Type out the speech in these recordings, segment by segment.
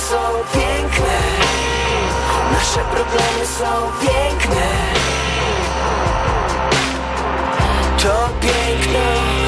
są piękne. Nasze problemy są piękne To piękno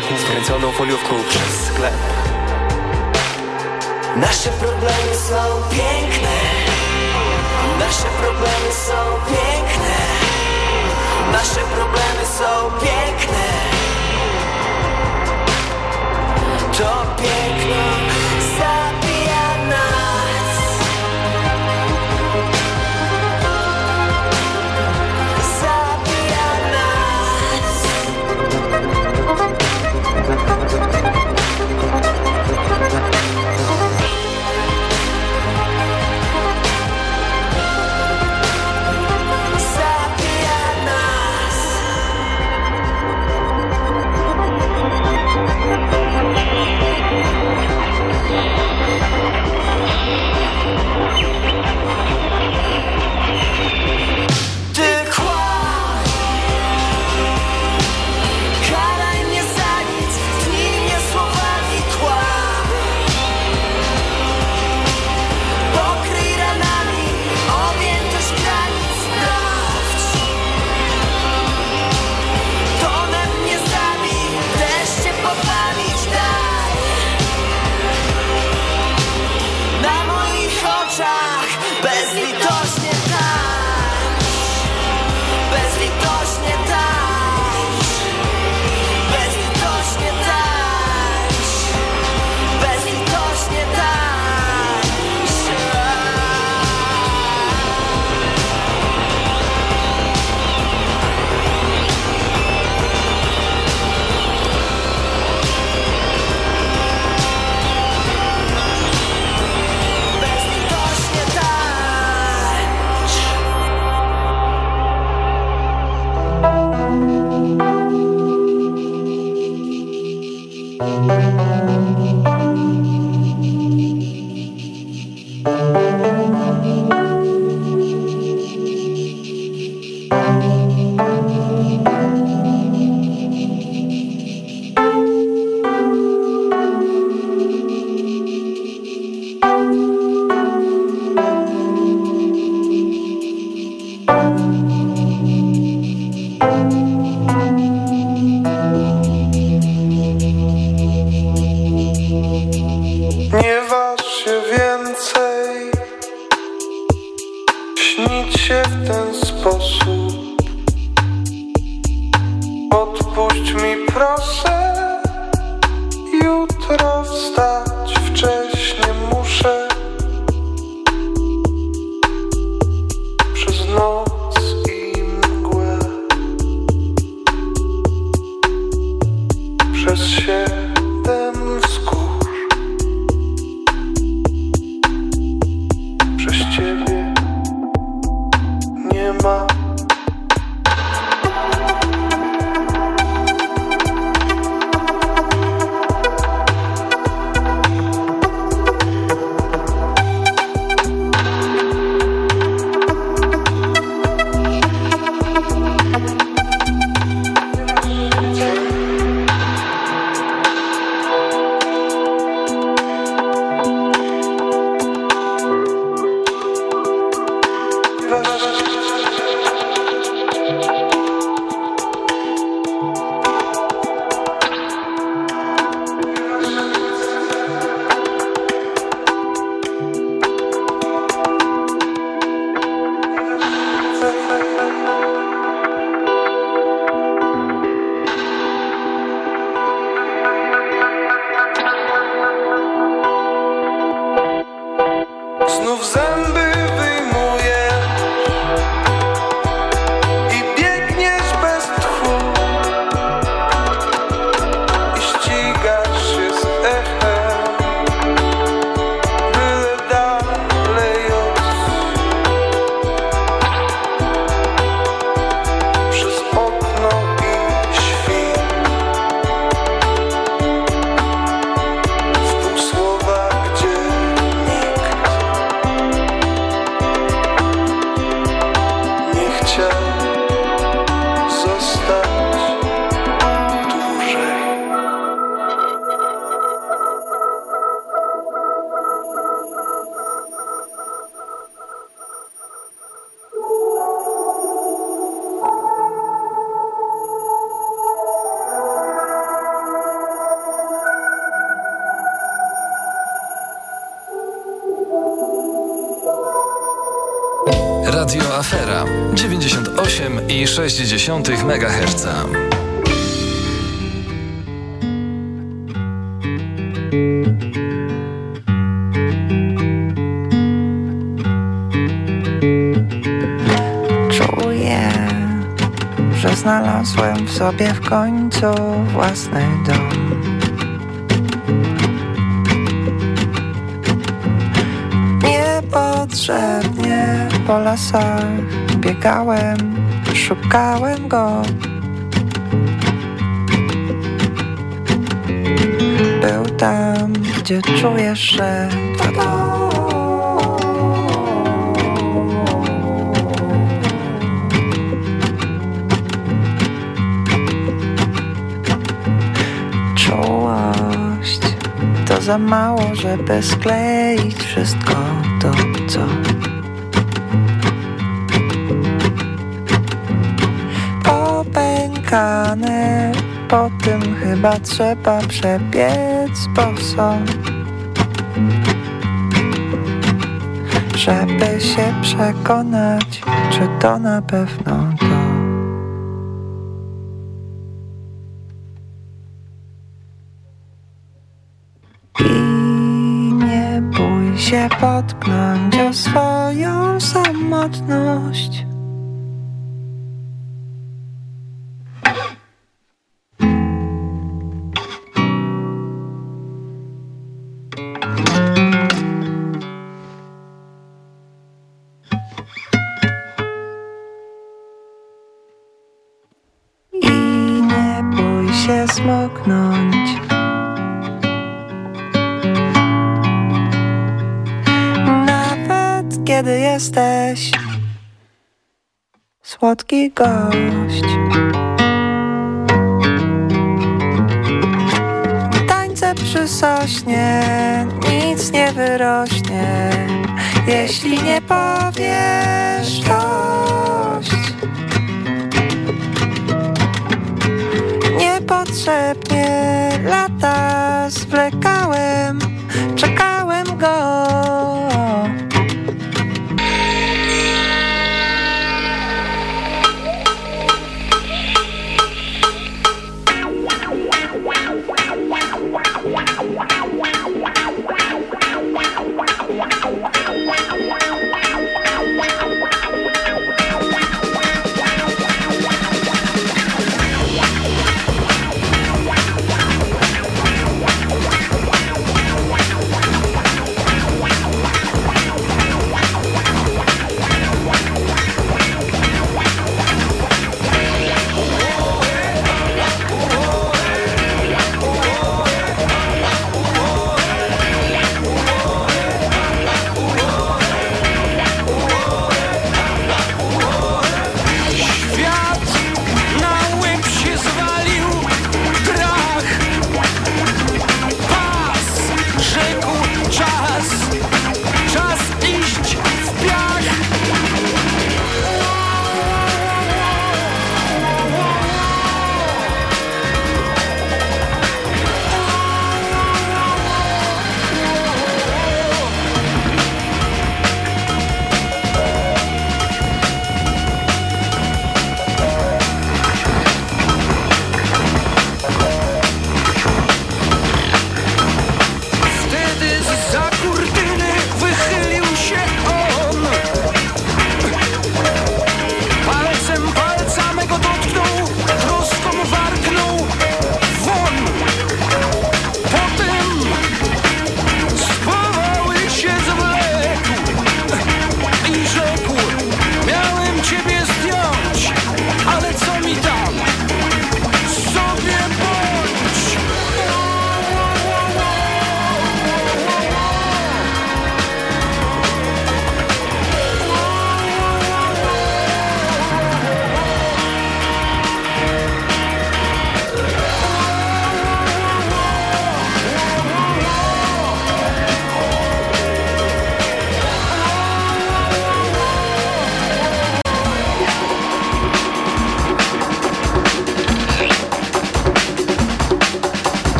skręconą foliówką przez sklep. Nasze problemy są piękne. Nasze problemy są piękne. Nasze problemy są piękne. To piękno 98,6 MHz. Czuję, że znalazłem w sobie w końcu własny dom. Niepotrzebnie po lasach biegałem, szukałem go. Był tam, gdzie czujesz, że. Czułość to za mało, żeby skleić wszystko to, co popękane. Po tym chyba trzeba przebiec boso, żeby się przekonać, czy to na pewno to. I nie bój się potknąć o swoją samotność. Słodki gość. Tańce przy sośnie, nic nie wyrośnie, jeśli nie powiesz dość. Niepotrzebnie lata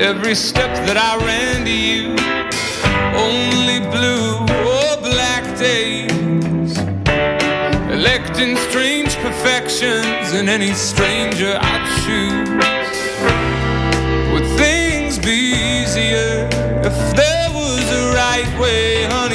Every step that I ran to you, only blue or black days. Electing strange perfections in any stranger I choose. Would things be easier if there was a right way, honey?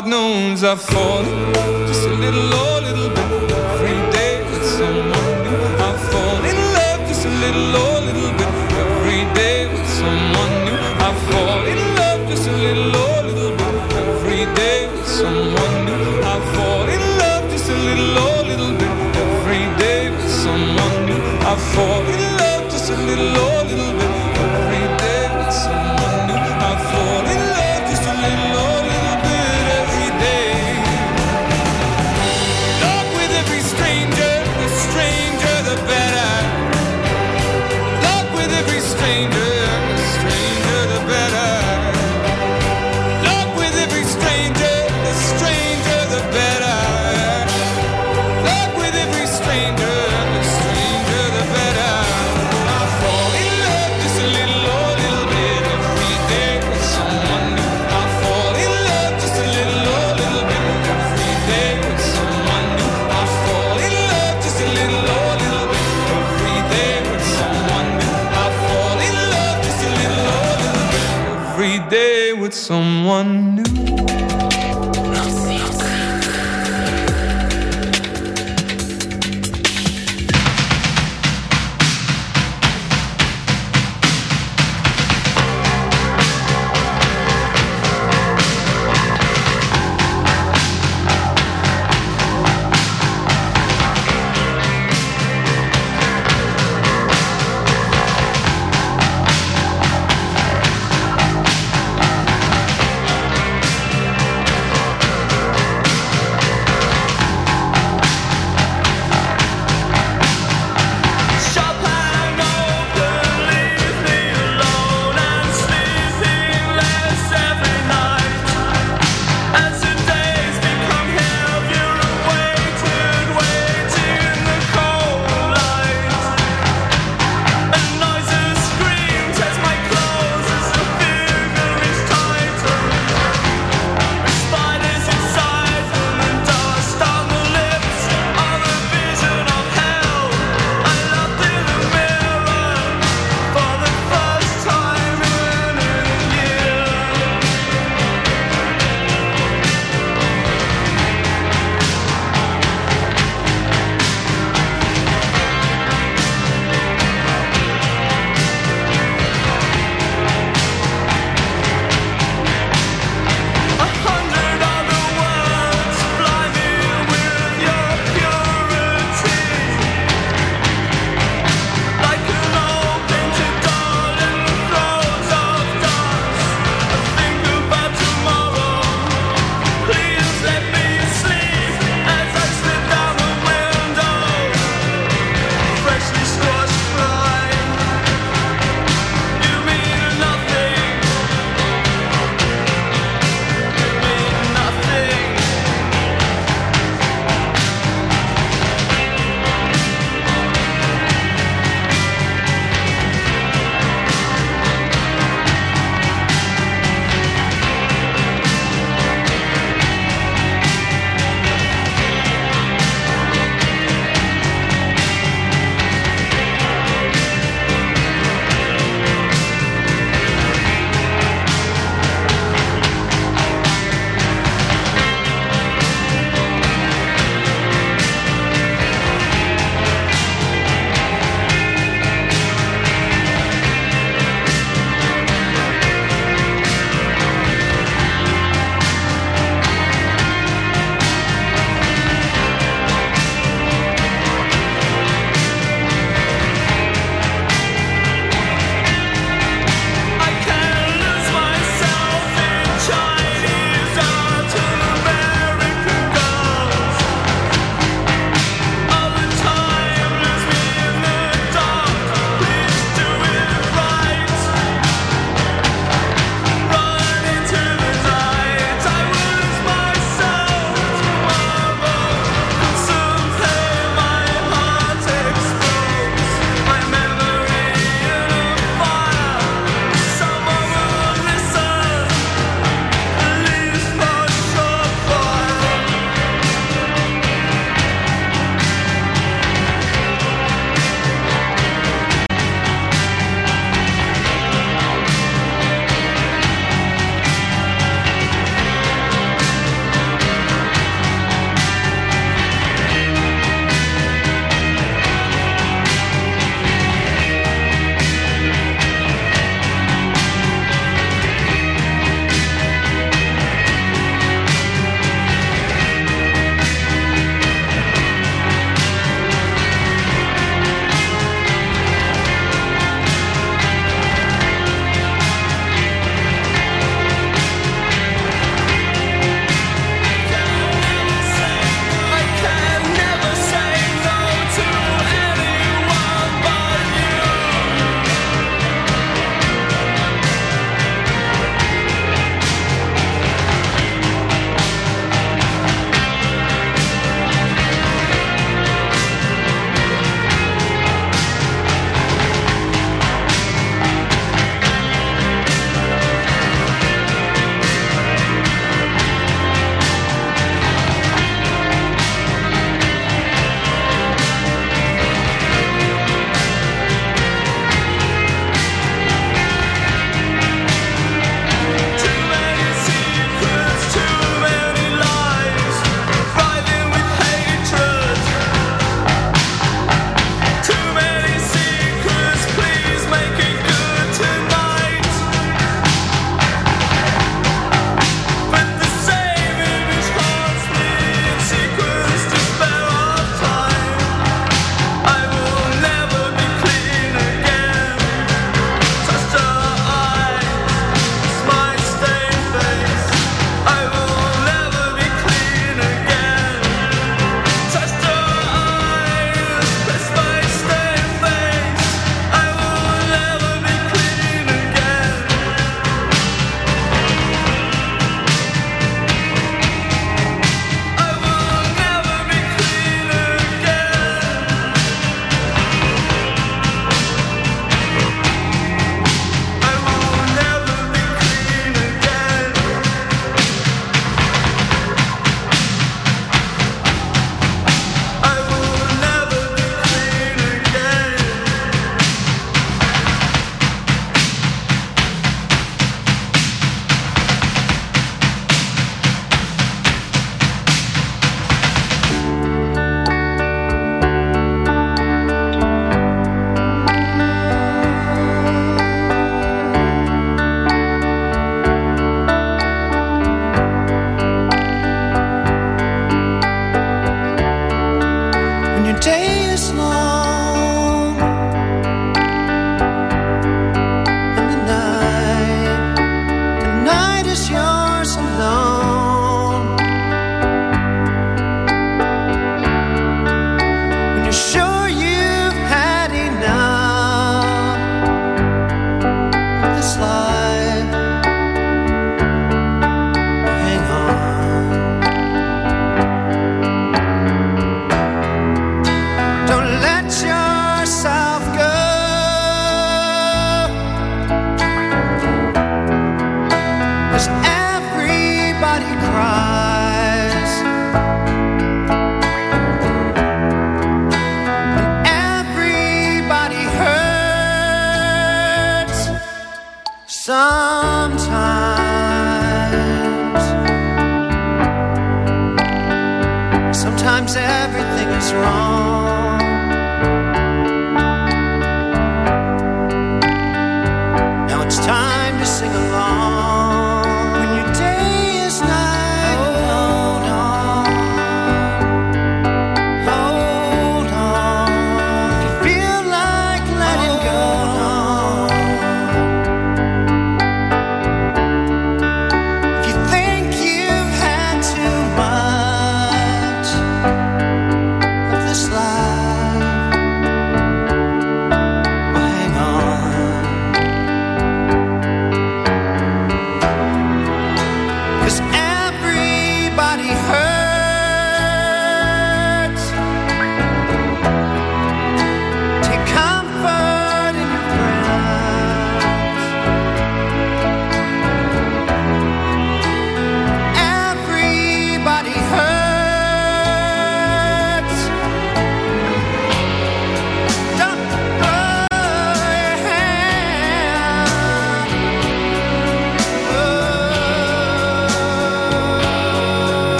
God knows I've fallen just a little, oh, little bit.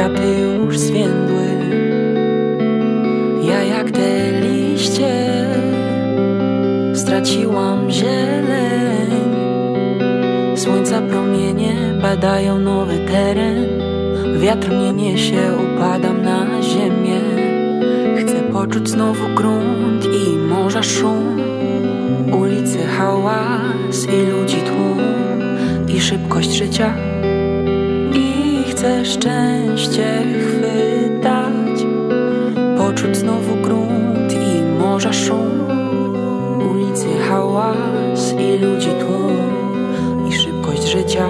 Kwiaty już zwiędły. Ja jak te liście straciłam zieleń. Słońca promienie badają nowy teren. Wiatr mnie niesie, upadam na ziemię. Chcę poczuć znowu grunt i morza szum Ulicy hałas i ludzi tłum I szybkość życia chcę szczęście chwytać, poczuć znowu grunt i morza szum, ulicy hałas i ludzi tłum i szybkość życia.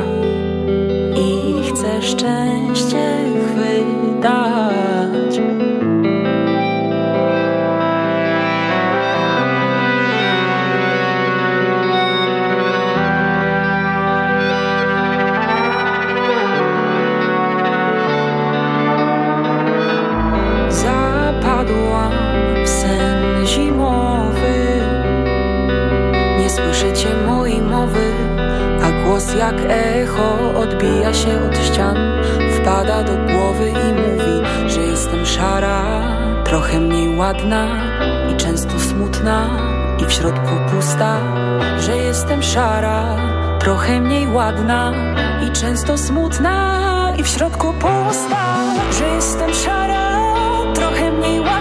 I chcę szczęście chwytać. Echo odbija się od ścian Wpada do głowy i mówi, że jestem szara Trochę mniej ładna i często smutna I w środku pusta Że jestem szara, trochę mniej ładna I często smutna i w środku pusta Że jestem szara, trochę mniej ładna